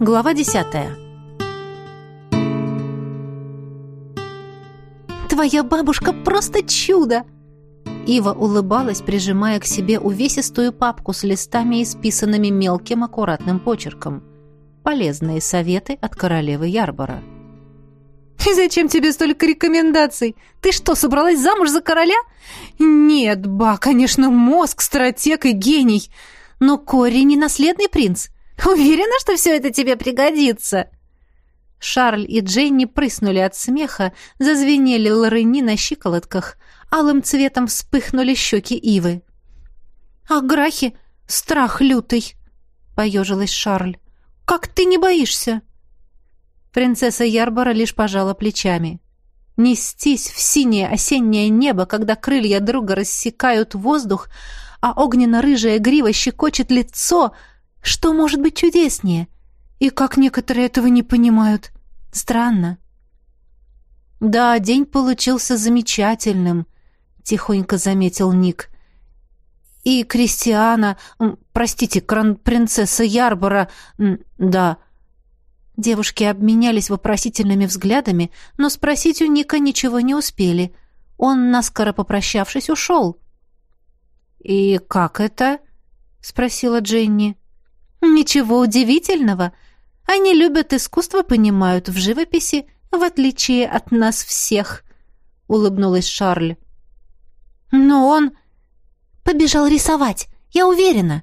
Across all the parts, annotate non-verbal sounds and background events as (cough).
Глава десятая. «Твоя бабушка просто чудо!» Ива улыбалась, прижимая к себе увесистую папку с листами, исписанными мелким аккуратным почерком. Полезные советы от королевы Ярбора. «И зачем тебе столько рекомендаций? Ты что, собралась замуж за короля?» «Нет, ба, конечно, мозг, стратег и гений. Но Кори не наследный принц. (laughs) Уверена, что все это тебе пригодится?» Шарль и Дженни прыснули от смеха, зазвенели лорыни на щиколотках, алым цветом вспыхнули щеки Ивы. «А Грахи — страх лютый!» — поежилась Шарль. «Как ты не боишься?» Принцесса Ярбора лишь пожала плечами. Нестись в синее осеннее небо, когда крылья друга рассекают воздух, а огненно-рыжая грива щекочет лицо, что может быть чудеснее? И как некоторые этого не понимают? Странно. Да, день получился замечательным, тихонько заметил Ник. И Кристиана, простите, кран-принцесса Ярбора, да, Девушки обменялись вопросительными взглядами, но спросить у Ника ничего не успели. Он, наскоро попрощавшись, ушел. «И как это?» — спросила Дженни. «Ничего удивительного. Они любят искусство, понимают в живописи, в отличие от нас всех», — улыбнулась Шарль. «Но он побежал рисовать, я уверена»,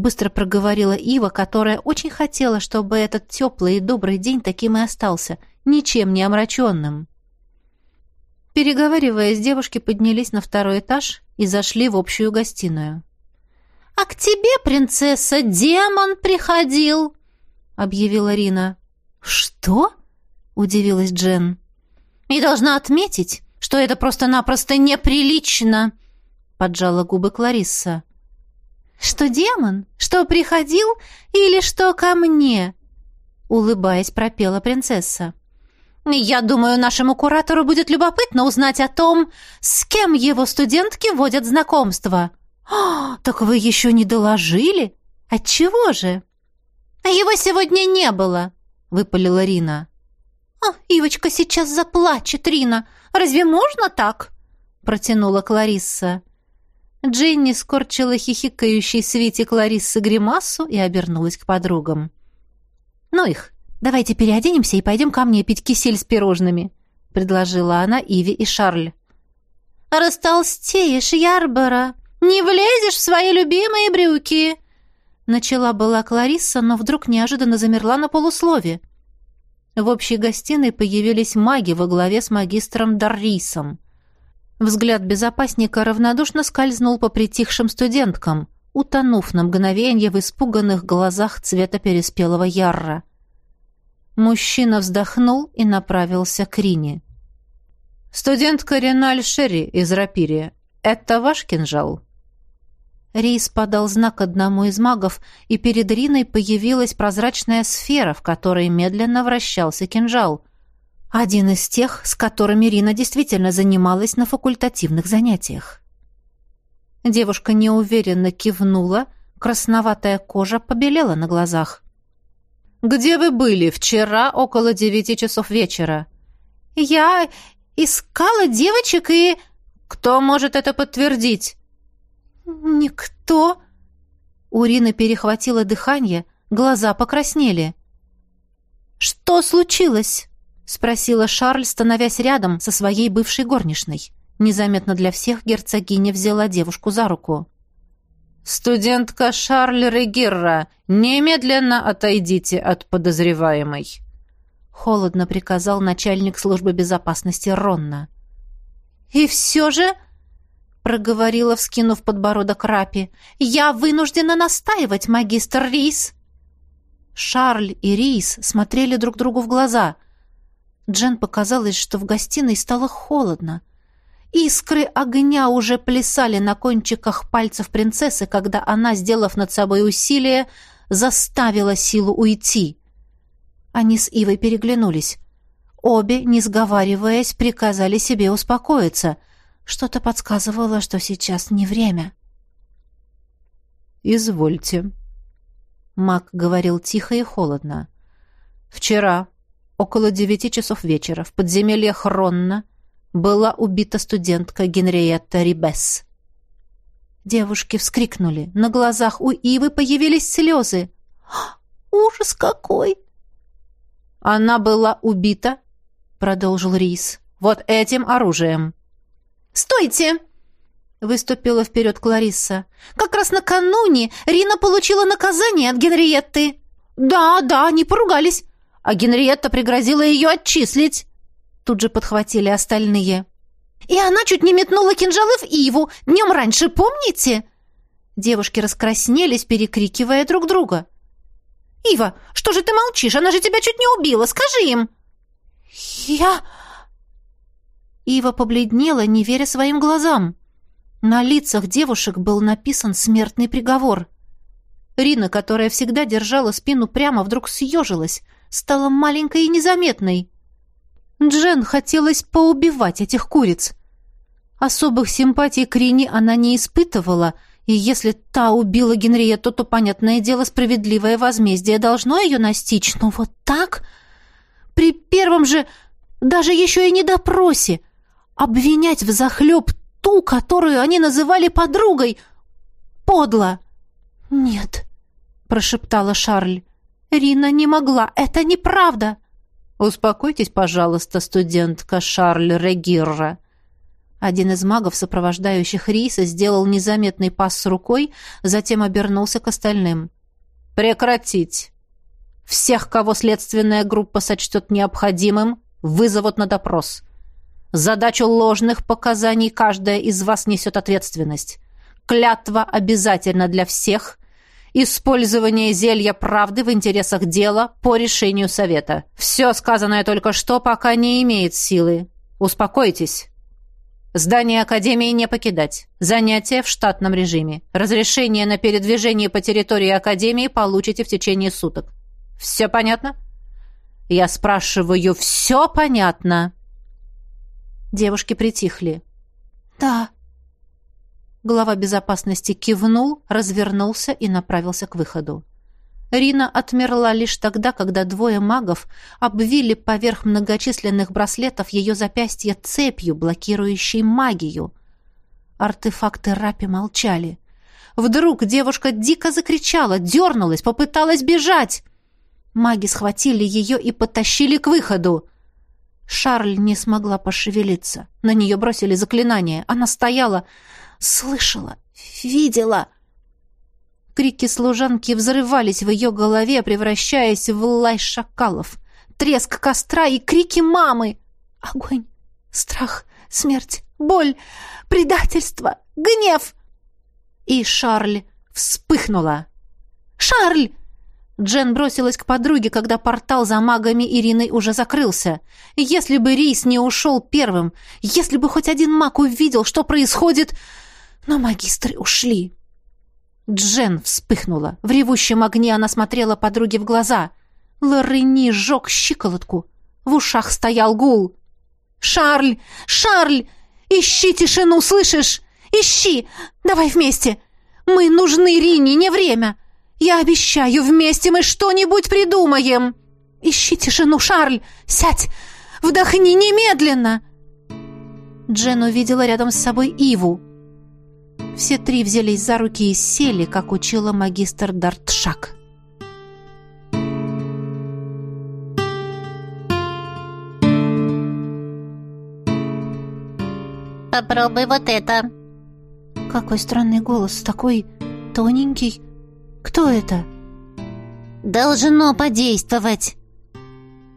быстро проговорила Ива, которая очень хотела, чтобы этот теплый и добрый день таким и остался, ничем не омраченным. Переговариваясь, девушки поднялись на второй этаж и зашли в общую гостиную. «А к тебе, принцесса, демон приходил!» — объявила Рина. «Что?» — удивилась Джен. «И должна отметить, что это просто-напросто неприлично!» — поджала губы Кларисса. «Что демон? Что приходил? Или что ко мне?» Улыбаясь, пропела принцесса. «Я думаю, нашему куратору будет любопытно узнать о том, с кем его студентки водят знакомство». «О, так вы еще не доложили? Отчего же?» «Его сегодня не было», — выпалила Рина. «О, Ивочка сейчас заплачет, Рина. Разве можно так?» — протянула Кларисса. Дженни скорчила хихикающей свете Клариссы гримасу и обернулась к подругам. «Ну их, давайте переоденемся и пойдем ко мне пить кисель с пирожными», — предложила она Иве и Шарль. «Растолстеешь, Ярбора! Не влезешь в свои любимые брюки!» Начала была Кларисса, но вдруг неожиданно замерла на полуслове. В общей гостиной появились маги во главе с магистром Даррисом — Взгляд безопасника равнодушно скользнул по притихшим студенткам, утонув на мгновенье в испуганных глазах цвета переспелого ярра. Мужчина вздохнул и направился к Рине. «Студентка Реналь Шерри из Рапирия. Это ваш кинжал?» Рейс подал знак одному из магов, и перед Риной появилась прозрачная сфера, в которой медленно вращался кинжал. Один из тех, с которыми Рина действительно занималась на факультативных занятиях. Девушка неуверенно кивнула, красноватая кожа побелела на глазах. «Где вы были вчера около девяти часов вечера?» «Я искала девочек и...» «Кто может это подтвердить?» «Никто...» У Рины перехватило дыхание, глаза покраснели. «Что случилось?» спросила Шарль, становясь рядом со своей бывшей горничной. Незаметно для всех герцогиня взяла девушку за руку. «Студентка Шарль Регирра, немедленно отойдите от подозреваемой!» Холодно приказал начальник службы безопасности Ронна. «И все же...» — проговорила, вскинув подбородок Рапи. «Я вынуждена настаивать, магистр Рис!» Шарль и Рис смотрели друг другу в глаза — Джен показалось, что в гостиной стало холодно. Искры огня уже плясали на кончиках пальцев принцессы, когда она, сделав над собой усилие, заставила силу уйти. Они с Ивой переглянулись. Обе, не сговариваясь, приказали себе успокоиться. Что-то подсказывало, что сейчас не время. «Извольте». Мак говорил тихо и холодно. Вчера, около девяти часов вечера, в подземельях Ронна была убита студентка Генриетта Рибес. Девушки вскрикнули. На глазах у Ивы появились слезы. «Ужас какой!» «Она была убита», — продолжил Рис, — «вот этим оружием». «Стойте!» — выступила вперед Кларисса. «Как раз накануне Рина получила наказание от Генриетты». «Да, да, они поругались, а Генриетта пригрозила ее отчислить». Тут же подхватили остальные. И она чуть не метнула кинжалы в Иву днем раньше, помните?» Девушки раскраснелись, перекрикивая друг друга. «Ива, что же ты молчишь? Она же тебя чуть не убила. Скажи им!» «Я...» Ива побледнела, не веря своим глазам. На лицах девушек был написан смертный приговор. Рина, которая всегда держала спину прямо, вдруг съежилась, стала маленькой и незаметной. Джен хотелось поубивать этих куриц. Особых симпатий к Рине она не испытывала, и если та убила Генриетту, то, понятное дело, справедливое возмездие должно ее настичь. Но вот так, при первом же, даже еще и не допросе, обвинять в захлеб ту, которую они называли подругой, подло. «Нет», — прошептала Шарль, — «Рина не могла, это неправда». «Успокойтесь, пожалуйста, студентка Шарль Регирра». Один из магов, сопровождающих Риса, сделал незаметный пас с рукой, затем обернулся к остальным. «Прекратить! Всех, кого следственная группа сочтет необходимым, вызовут на допрос. Задачу ложных показаний каждая из вас несет ответственность. Клятва обязательно для всех, Использование зелья правды в интересах дела по решению совета. Все сказанное только что пока не имеет силы. Успокойтесь. Здание Академии не покидать. Занятия в штатном режиме. Разрешение на передвижение по территории Академии получите в течение суток. Все понятно? Я спрашиваю, все понятно? Девушки притихли. «Да», Глава безопасности кивнул, развернулся и направился к выходу. Рина отмерла лишь тогда, когда двое магов обвили поверх многочисленных браслетов ее запястье цепью, блокирующей магию. Артефакты Рапи молчали. Вдруг девушка дико закричала, дернулась, попыталась бежать. Маги схватили ее и потащили к выходу. Шарль не смогла пошевелиться. На нее бросили заклинание. Она стояла, слышала, видела. Крики служанки взрывались в ее голове, превращаясь в лай шакалов. Треск костра и крики мамы. Огонь, страх, смерть, боль, предательство, гнев. И Шарль вспыхнула. «Шарль!» Джен бросилась к подруге, когда портал за магами Ириной уже закрылся. Если бы Рейс не ушел первым, если бы хоть один маг увидел, что происходит, но магистры ушли. Джен вспыхнула. В ревущем огне она смотрела подруге в глаза. Лорени сжег щиколотку. В ушах стоял гул. «Шарль! Шарль! Ищи тишину, слышишь? Ищи! Давай вместе! Мы нужны Рине, не время! Я обещаю, вместе мы что-нибудь придумаем! Ищи тишину, Шарль! Сядь! Вдохни немедленно!» Джен увидела рядом с собой Иву. Все три взялись за руки и сели, как учила магистр Дартшак. «Попробуй вот это!» Какой странный голос, такой тоненький. Кто это? «Должно подействовать!»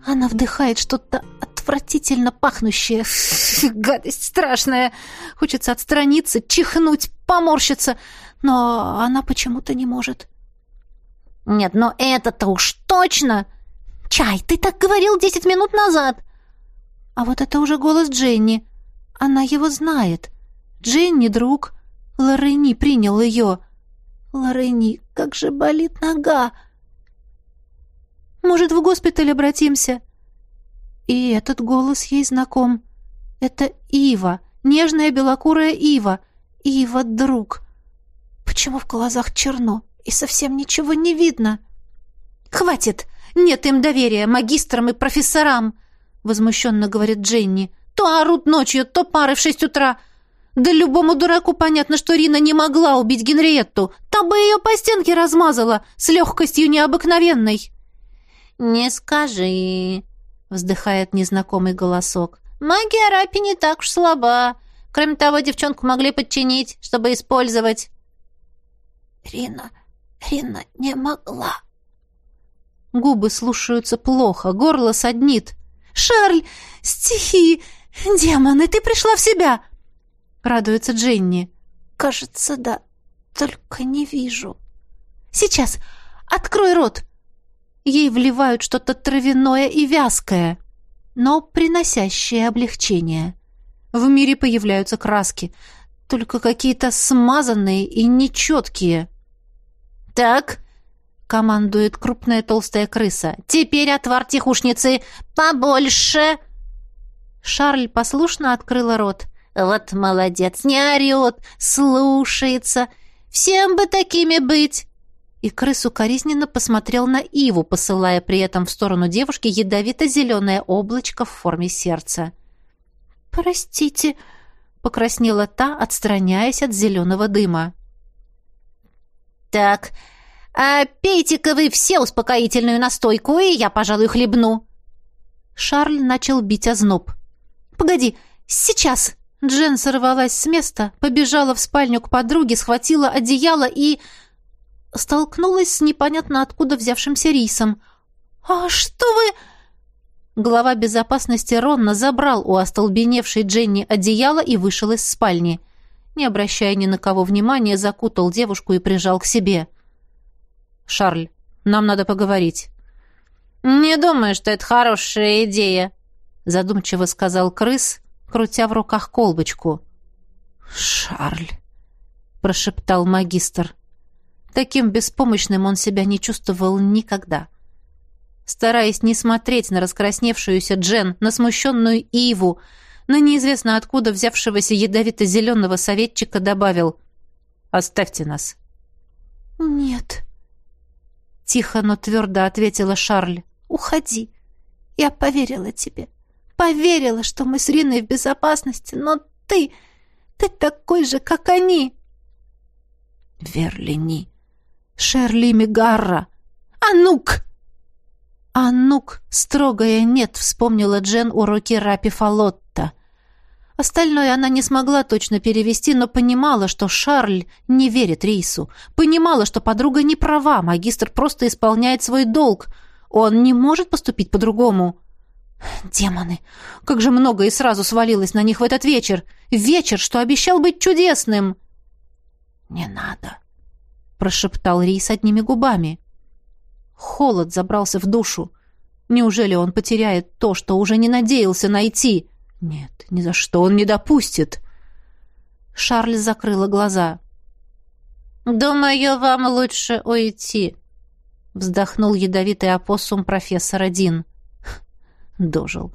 Она вдыхает что-то отвратительно пахнущее. (laughs) Гадость страшная. Хочется отстраниться, чихнуть, поморщиться, но она почему-то не может. Нет, но это-то уж точно. Чай, ты так говорил десять минут назад. А вот это уже голос Дженни. Она его знает. Дженни друг. Лорени принял ее. Лорени, как же болит нога. Может, в госпиталь обратимся? И этот голос ей знаком. Это Ива, нежная белокурая Ива. Ива, друг. Почему в глазах черно и совсем ничего не видно? Хватит! нет им доверия магистрам и профессорам!» — возмущенно говорит Дженни. «То орут ночью, то пары в шесть утра. Да любому дураку понятно, что Рина не могла убить Генриетту. Та бы ее по стенке размазала, с легкостью необыкновенной». «Не скажи», — вздыхает незнакомый голосок. «Магия Рапи не так уж слаба. Кроме того, девчонку могли подчинить, чтобы использовать». «Рина, Рина не могла». Губы слушаются плохо, горло саднит. «Шарль! Стихи! Демоны, ты пришла в себя!» Радуется Дженни. «Кажется, да. Только не вижу». «Сейчас! Открой рот!» Ей вливают что-то травяное и вязкое, но приносящее облегчение. В мире появляются краски, только какие-то смазанные и нечеткие. «Так», — командует крупная толстая крыса, — «теперь отвар тихушницы побольше!» Шарль послушно открыла рот. «Вот молодец, не орет, слушается. Всем бы такими быть!» И крысу коризненно посмотрел на Иву, посылая при этом в сторону девушки ядовито-зеленое облачко в форме сердца. «Простите», — покраснела та, отстраняясь от зеленого дыма. «Так, а пейте-ка вы все успокоительную настойку, и я, пожалуй, хлебну». Шарль начал бить озноб. «Погоди, сейчас!» Джен сорвалась с места, побежала в спальню к подруге, схватила одеяло и... столкнулась с непонятно откуда взявшимся рисом. «А что вы...» Глава безопасности Ронна забрал у остолбеневшей Дженни одеяло и вышел из спальни. Не обращая ни на кого внимания, закутал девушку и прижал к себе. «Шарль, нам надо поговорить». «Не думаю, что это хорошая идея», — задумчиво сказал крыс, крутя в руках колбочку. «Шарль», — прошептал магистр. Таким беспомощным он себя не чувствовал никогда. Стараясь не смотреть на раскрасневшуюся Джен, на смущенную Иву, на неизвестно откуда взявшегося ядовито-зеленого советчика, добавил «Оставьте нас». «Нет», — тихо, но твердо ответила Шарль. «Уходи. Я поверила тебе поверила, что мы с Риной в безопасности, но ты... ты такой же, как они!» «Верлини! Шерли Мигарра! Анук!» «Анук! Строгая нет!» — вспомнила Джен уроки Рапи Фалотта. Остальное она не смогла точно перевести, но понимала, что Шарль не верит Рейсу. Понимала, что подруга не права, магистр просто исполняет свой долг. Он не может поступить по-другому. Демоны! Как же много и сразу свалилось на них в этот вечер! Вечер, что обещал быть чудесным! «Не надо!» — прошептал Рис одними губами. Холод забрался в душу. Неужели он потеряет то, что уже не надеялся найти? Нет, ни за что он не допустит. Шарль закрыла глаза. «Думаю, вам лучше уйти», — вздохнул ядовитый опоссум профессора Дин дожил.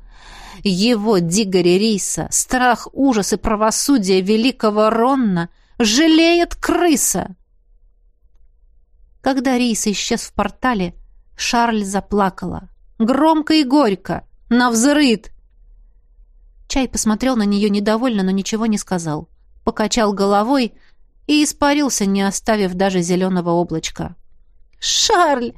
Его Дигори Риса, страх, ужас и правосудие великого Ронна жалеет крыса. Когда Рис исчез в портале, Шарль заплакала. Громко и горько, навзрыд. Чай посмотрел на нее недовольно, но ничего не сказал. Покачал головой и испарился, не оставив даже зеленого облачка. «Шарль!»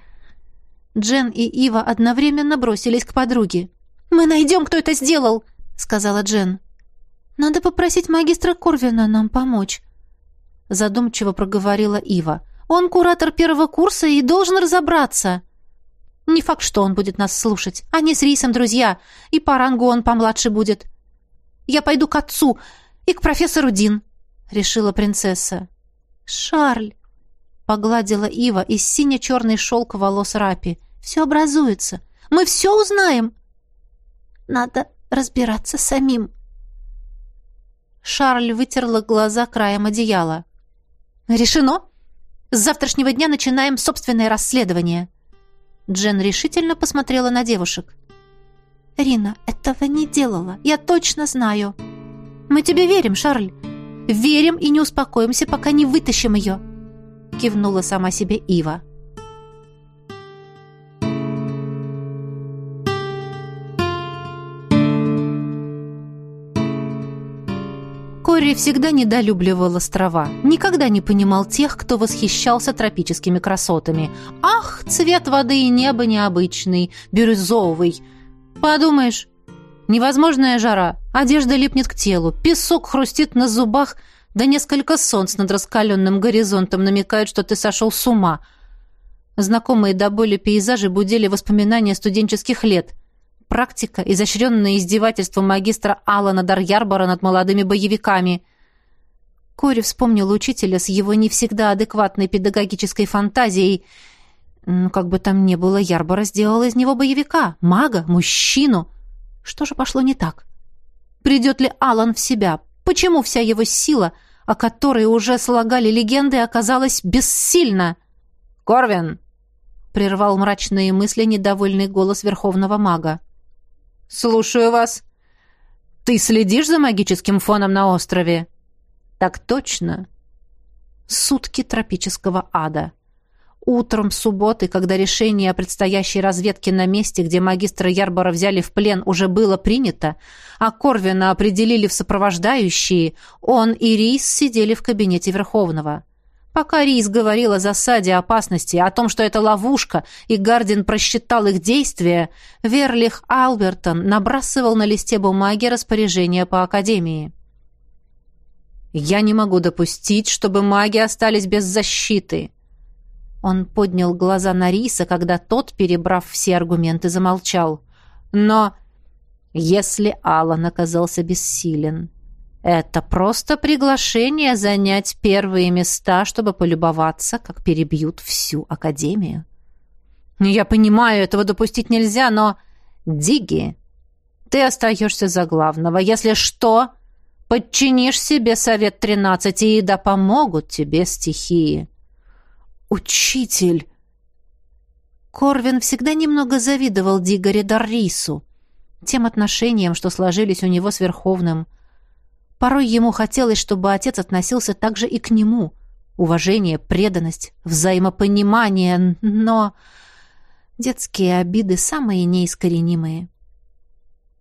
Джен и Ива одновременно бросились к подруге. «Мы найдем, кто это сделал!» — сказала Джен. «Надо попросить магистра Корвина нам помочь», — задумчиво проговорила Ива. «Он куратор первого курса и должен разобраться». «Не факт, что он будет нас слушать. Они с Рисом друзья, и по рангу он помладше будет. Я пойду к отцу и к профессору Дин», — решила принцесса. «Шарль», — погладила Ива из сине-черный шелк волос Рапи. «Все образуется. Мы все узнаем». Надо разбираться самим. Шарль вытерла глаза краем одеяла. «Решено! С завтрашнего дня начинаем собственное расследование!» Джен решительно посмотрела на девушек. «Рина этого не делала, я точно знаю!» «Мы тебе верим, Шарль! Верим и не успокоимся, пока не вытащим ее!» Кивнула сама себе Ива. Кори всегда недолюбливал острова. Никогда не понимал тех, кто восхищался тропическими красотами. Ах, цвет воды и неба необычный, бирюзовый. Подумаешь, невозможная жара, одежда липнет к телу, песок хрустит на зубах, да несколько солнц над раскаленным горизонтом намекают, что ты сошел с ума. Знакомые до боли пейзажи будили воспоминания студенческих лет практика, изощренное издевательство магистра Алана Дарьярбора над молодыми боевиками. Кори вспомнил учителя с его не всегда адекватной педагогической фантазией. Ну, как бы там ни было, Ярбора сделал из него боевика, мага, мужчину. Что же пошло не так? Придет ли Алан в себя? Почему вся его сила, о которой уже слагали легенды, оказалась бессильна? «Корвин!» — прервал мрачные мысли недовольный голос верховного мага. «Слушаю вас. Ты следишь за магическим фоном на острове?» «Так точно. Сутки тропического ада. Утром субботы, когда решение о предстоящей разведке на месте, где магистра Ярбора взяли в плен, уже было принято, а Корвина определили в сопровождающие, он и Рис сидели в кабинете Верховного». Пока Рис говорил о засаде, опасности, о том, что это ловушка, и Гардин просчитал их действия, Верлих Албертон набрасывал на листе бумаги распоряжение по Академии. «Я не могу допустить, чтобы маги остались без защиты». Он поднял глаза на Риса, когда тот, перебрав все аргументы, замолчал. «Но если Алан оказался бессилен, это просто приглашение занять первые места, чтобы полюбоваться, как перебьют всю Академию. Я понимаю, этого допустить нельзя, но... Диги, ты остаешься за главного. Если что, подчинишь себе Совет Тринадцати, и да помогут тебе стихии. Учитель! Корвин всегда немного завидовал Дигаре Даррису, тем отношениям, что сложились у него с Верховным – Порой ему хотелось, чтобы отец относился также и к нему. Уважение, преданность, взаимопонимание, но... Детские обиды самые неискоренимые.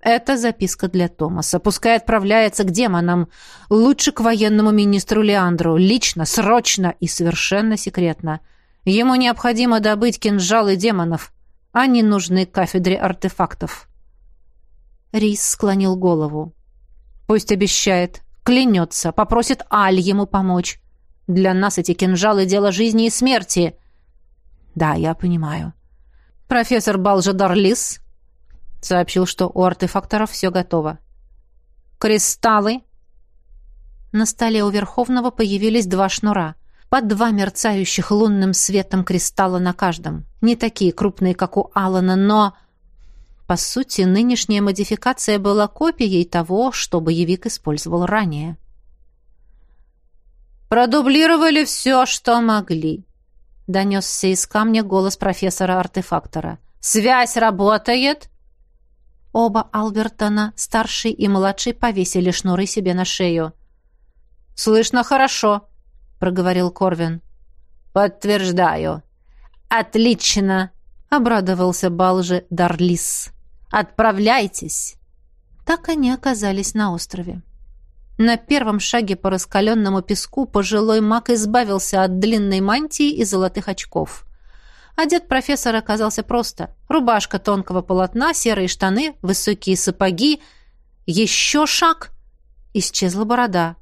Это записка для Томаса. Пускай отправляется к демонам. Лучше к военному министру Леандру. Лично, срочно и совершенно секретно. Ему необходимо добыть кинжалы демонов. Они нужны кафедре артефактов. Рис склонил голову. Пусть обещает, клянется, попросит Аль ему помочь. Для нас эти кинжалы — дело жизни и смерти. Да, я понимаю. Профессор Балжадар Лис сообщил, что у артефакторов все готово. Кристаллы. На столе у Верховного появились два шнура. По два мерцающих лунным светом кристалла на каждом. Не такие крупные, как у Алана, но... По сути, нынешняя модификация была копией того, что боевик использовал ранее. «Продублировали все, что могли», — донесся из камня голос профессора-артефактора. «Связь работает?» Оба Албертона, старший и младший, повесили шнуры себе на шею. «Слышно хорошо», — проговорил Корвин. «Подтверждаю». «Отлично», — обрадовался Балжи Дарлис. Отправляйтесь!» Так они оказались на острове. На первом шаге по раскаленному песку пожилой маг избавился от длинной мантии и золотых очков. Одет профессор оказался просто. Рубашка тонкого полотна, серые штаны, высокие сапоги. Еще шаг — исчезла борода.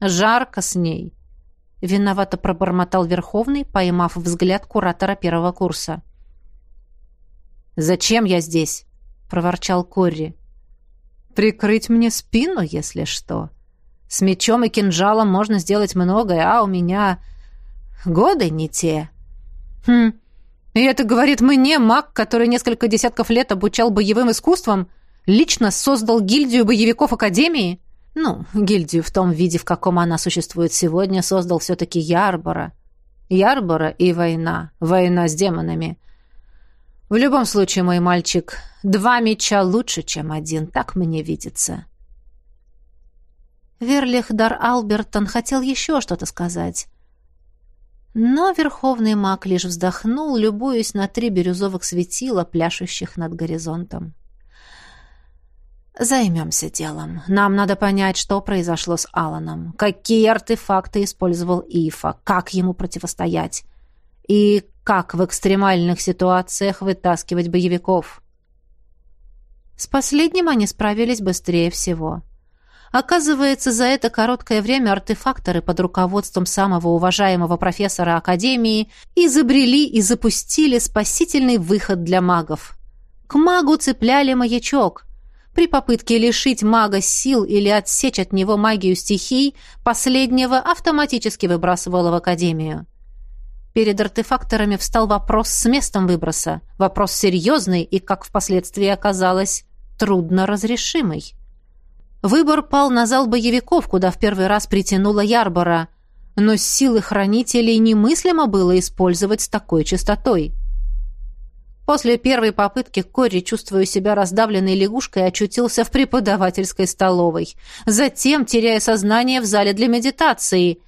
«Жарко с ней», — виновато пробормотал Верховный, поймав взгляд куратора первого курса. — «Зачем я здесь?» — проворчал Корри. «Прикрыть мне спину, если что. С мечом и кинжалом можно сделать многое, а у меня годы не те». «Хм, и это говорит мне, маг, который несколько десятков лет обучал боевым искусствам, лично создал гильдию боевиков Академии?» «Ну, гильдию в том виде, в каком она существует сегодня, создал все-таки Ярбора. Ярбора и война. Война с демонами. В любом случае, мой мальчик, два меча лучше, чем один, так мне видится. Верлих Дар Албертон хотел еще что-то сказать. Но верховный маг лишь вздохнул, любуясь на три бирюзовых светила, пляшущих над горизонтом. Займемся делом. Нам надо понять, что произошло с Аланом, какие артефакты использовал Ифа, как ему противостоять и как в экстремальных ситуациях вытаскивать боевиков. С последним они справились быстрее всего. Оказывается, за это короткое время артефакторы под руководством самого уважаемого профессора Академии изобрели и запустили спасительный выход для магов. К магу цепляли маячок — при попытке лишить мага сил или отсечь от него магию стихий, последнего автоматически выбрасывало в Академию. Перед артефакторами встал вопрос с местом выброса. Вопрос серьезный и, как впоследствии оказалось, трудно разрешимый. Выбор пал на зал боевиков, куда в первый раз притянула Ярбора, но силы хранителей немыслимо было использовать с такой частотой. После первой попытки Кори, чувствуя себя раздавленной лягушкой, очутился в преподавательской столовой. Затем, теряя сознание в зале для медитации.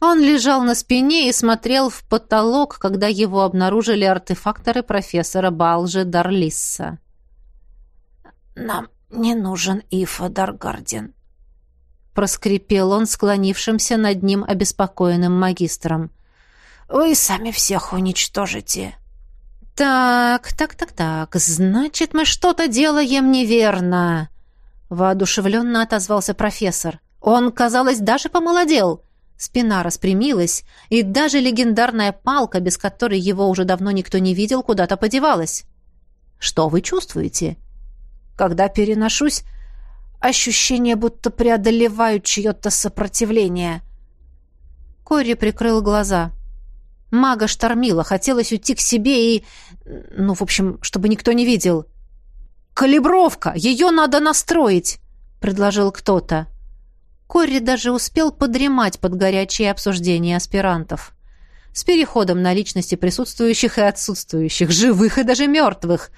Он лежал на спине и смотрел в потолок, когда его обнаружили артефакторы профессора Балжи Дарлисса. «Нам не нужен Ифа Даргардин», — проскрипел он склонившимся над ним обеспокоенным магистром. «Вы сами всех уничтожите». «Так, так, так, так, значит, мы что-то делаем неверно!» Воодушевленно отозвался профессор. Он, казалось, даже помолодел. Спина распрямилась, и даже легендарная палка, без которой его уже давно никто не видел, куда-то подевалась. «Что вы чувствуете?» «Когда переношусь, ощущение, будто преодолеваю чье-то сопротивление». Кори прикрыл глаза. Мага штормила, хотелось уйти к себе и... Ну, в общем, чтобы никто не видел. «Калибровка! Ее надо настроить!» — предложил кто-то. Корри даже успел подремать под горячее обсуждение аспирантов. С переходом на личности присутствующих и отсутствующих, живых и даже мертвых.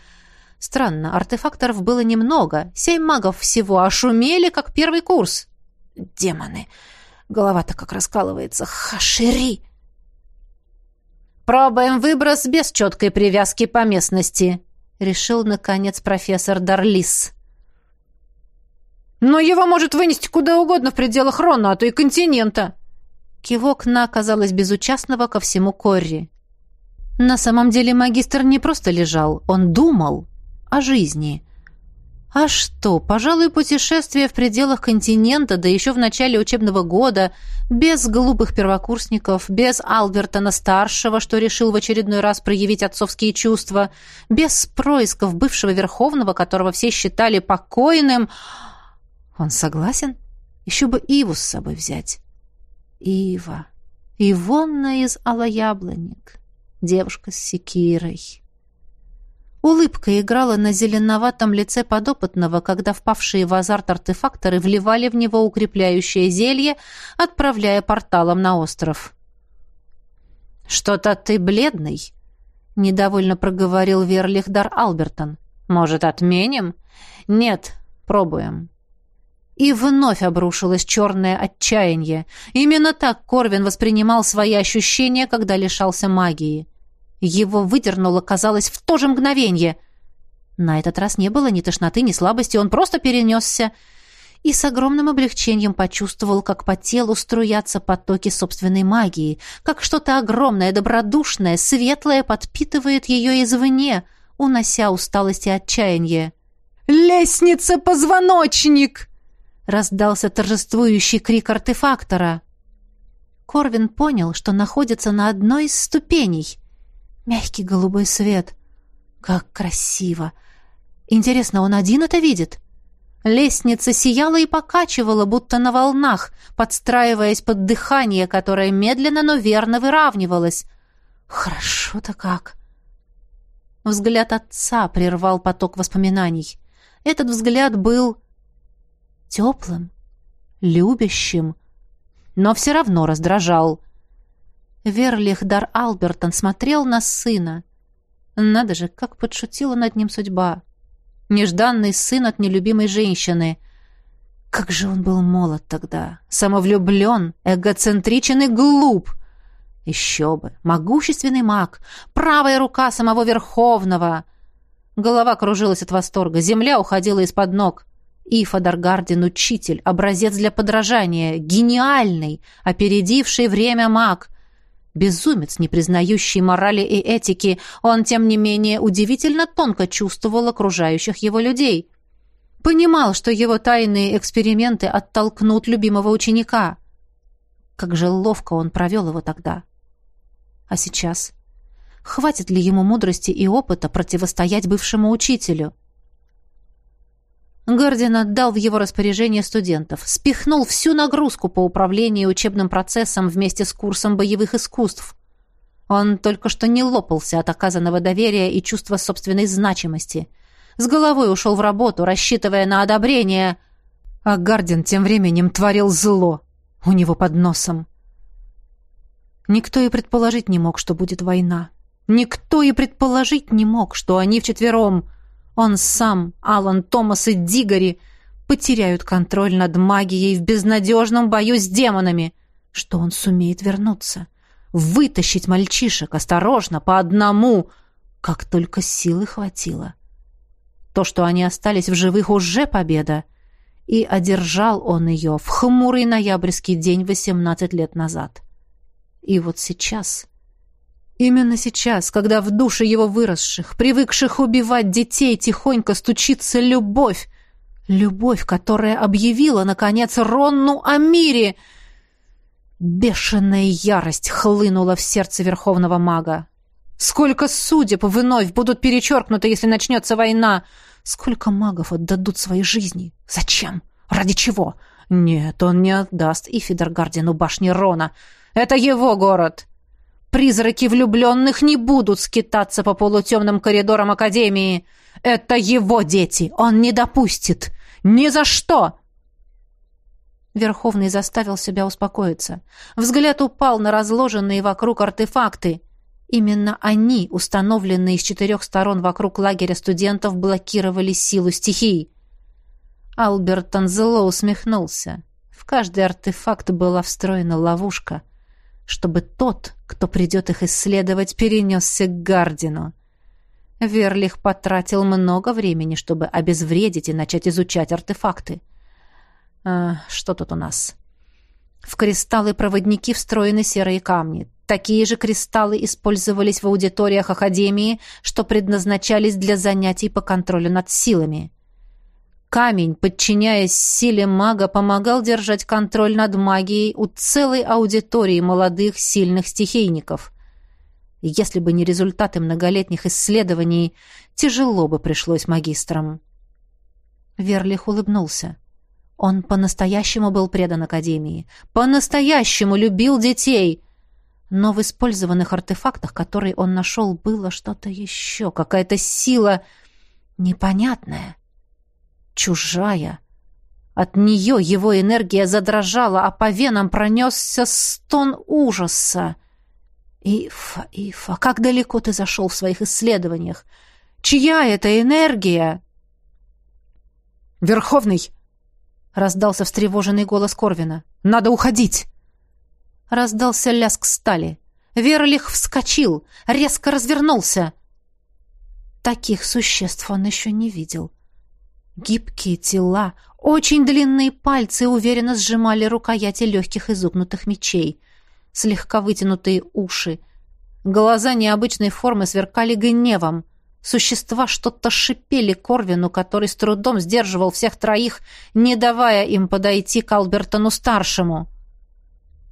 Странно, артефакторов было немного, семь магов всего, а шумели, как первый курс. Демоны! Голова-то как раскалывается. Хашири! «Пробуем выброс без четкой привязки по местности», — решил, наконец, профессор Дарлис. «Но его может вынести куда угодно в пределах Рона, а то и континента». Кивок на оказалось безучастного ко всему Корри. На самом деле магистр не просто лежал, он думал о жизни. А что, пожалуй, путешествие в пределах континента, да еще в начале учебного года, без глупых первокурсников, без Албертона-старшего, что решил в очередной раз проявить отцовские чувства, без происков бывшего Верховного, которого все считали покойным. Он согласен? Еще бы Иву с собой взять. Ива. Ивонна из Алаяблоник. Девушка с секирой. Улыбка играла на зеленоватом лице подопытного, когда впавшие в азарт артефакторы вливали в него укрепляющее зелье, отправляя порталом на остров. «Что-то ты бледный», — недовольно проговорил Верлихдар Албертон. «Может, отменим?» «Нет, пробуем». И вновь обрушилось черное отчаяние. Именно так Корвин воспринимал свои ощущения, когда лишался магии. Его выдернуло, казалось, в то же мгновение. На этот раз не было ни тошноты, ни слабости, он просто перенесся и с огромным облегчением почувствовал, как по телу струятся потоки собственной магии, как что-то огромное, добродушное, светлое подпитывает ее извне, унося усталость и отчаяние. «Лестница-позвоночник!» — раздался торжествующий крик артефактора. Корвин понял, что находится на одной из ступеней — Мягкий голубой свет. Как красиво! Интересно, он один это видит? Лестница сияла и покачивала, будто на волнах, подстраиваясь под дыхание, которое медленно, но верно выравнивалось. Хорошо-то как! Взгляд отца прервал поток воспоминаний. Этот взгляд был теплым, любящим, но все равно раздражал. Верлихдар Албертон смотрел на сына. Надо же, как подшутила над ним судьба. Нежданный сын от нелюбимой женщины. Как же он был молод тогда. Самовлюблен, эгоцентричен и глуп. Еще бы. Могущественный маг. Правая рука самого Верховного. Голова кружилась от восторга. Земля уходила из-под ног. И Фадаргардин учитель, образец для подражания, гениальный, опередивший время маг. Безумец, не признающий морали и этики, он, тем не менее, удивительно тонко чувствовал окружающих его людей. Понимал, что его тайные эксперименты оттолкнут любимого ученика. Как же ловко он провел его тогда. А сейчас? Хватит ли ему мудрости и опыта противостоять бывшему учителю? Гардин отдал в его распоряжение студентов, спихнул всю нагрузку по управлению учебным процессом вместе с курсом боевых искусств. Он только что не лопался от оказанного доверия и чувства собственной значимости. С головой ушел в работу, рассчитывая на одобрение, а Гардин тем временем творил зло у него под носом. Никто и предположить не мог, что будет война. Никто и предположить не мог, что они вчетвером — он сам, Алан, Томас и Дигори потеряют контроль над магией в безнадежном бою с демонами. Что он сумеет вернуться? Вытащить мальчишек осторожно, по одному, как только силы хватило. То, что они остались в живых, уже победа. И одержал он ее в хмурый ноябрьский день восемнадцать лет назад. И вот сейчас Именно сейчас, когда в душе его выросших, привыкших убивать детей, тихонько стучится любовь, любовь, которая объявила, наконец, Ронну о мире. Бешеная ярость хлынула в сердце верховного мага. Сколько судеб вновь будут перечеркнуты, если начнется война? Сколько магов отдадут свои жизни? Зачем? Ради чего? Нет, он не отдаст и Фидергардину башни Рона. Это его город. Призраки влюбленных не будут скитаться по полутемным коридорам Академии. Это его дети. Он не допустит. Ни за что!» Верховный заставил себя успокоиться. Взгляд упал на разложенные вокруг артефакты. Именно они, установленные с четырех сторон вокруг лагеря студентов, блокировали силу стихий. Албертон зло усмехнулся. В каждый артефакт была встроена ловушка чтобы тот, кто придет их исследовать, перенесся к Гардину. Верлих потратил много времени, чтобы обезвредить и начать изучать артефакты. А, что тут у нас? В кристаллы-проводники встроены серые камни. Такие же кристаллы использовались в аудиториях Академии, что предназначались для занятий по контролю над силами. Камень, подчиняясь силе мага, помогал держать контроль над магией у целой аудитории молодых, сильных стихийников. Если бы не результаты многолетних исследований, тяжело бы пришлось магистрам. Верлих улыбнулся. Он по-настоящему был предан Академии. По-настоящему любил детей. Но в использованных артефактах, которые он нашел, было что-то еще, какая-то сила непонятная чужая. От нее его энергия задрожала, а по венам пронесся стон ужаса. «Ифа, Ифа, как далеко ты зашел в своих исследованиях? Чья это энергия?» «Верховный!» — раздался встревоженный голос Корвина. «Надо уходить!» Раздался лязг стали. Верлих вскочил, резко развернулся. Таких существ он еще не видел. Гибкие тела, очень длинные пальцы уверенно сжимали рукояти легких изогнутых мечей. Слегка вытянутые уши. Глаза необычной формы сверкали гневом. Существа что-то шипели Корвину, который с трудом сдерживал всех троих, не давая им подойти к Албертону-старшему.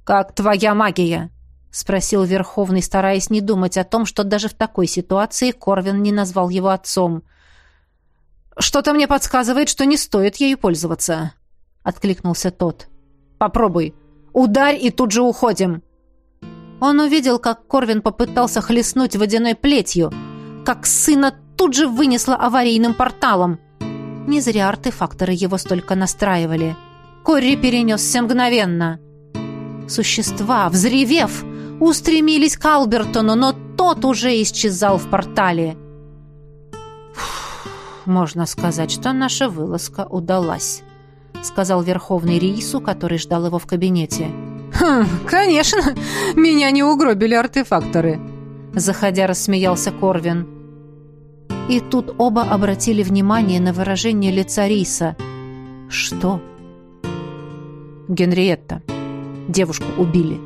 «Как твоя магия?» — спросил Верховный, стараясь не думать о том, что даже в такой ситуации Корвин не назвал его отцом — «Что-то мне подсказывает, что не стоит ею пользоваться», — откликнулся тот. «Попробуй. Ударь и тут же уходим». Он увидел, как Корвин попытался хлестнуть водяной плетью, как сына тут же вынесло аварийным порталом. Не зря артефакторы его столько настраивали. Корри перенесся мгновенно. Существа, взревев, устремились к Албертону, но тот уже исчезал в портале можно сказать, что наша вылазка удалась», — сказал Верховный Рейсу, который ждал его в кабинете. «Хм, конечно, меня не угробили артефакторы», — заходя рассмеялся Корвин. И тут оба обратили внимание на выражение лица Риса. Что? Генриетта. Девушку убили.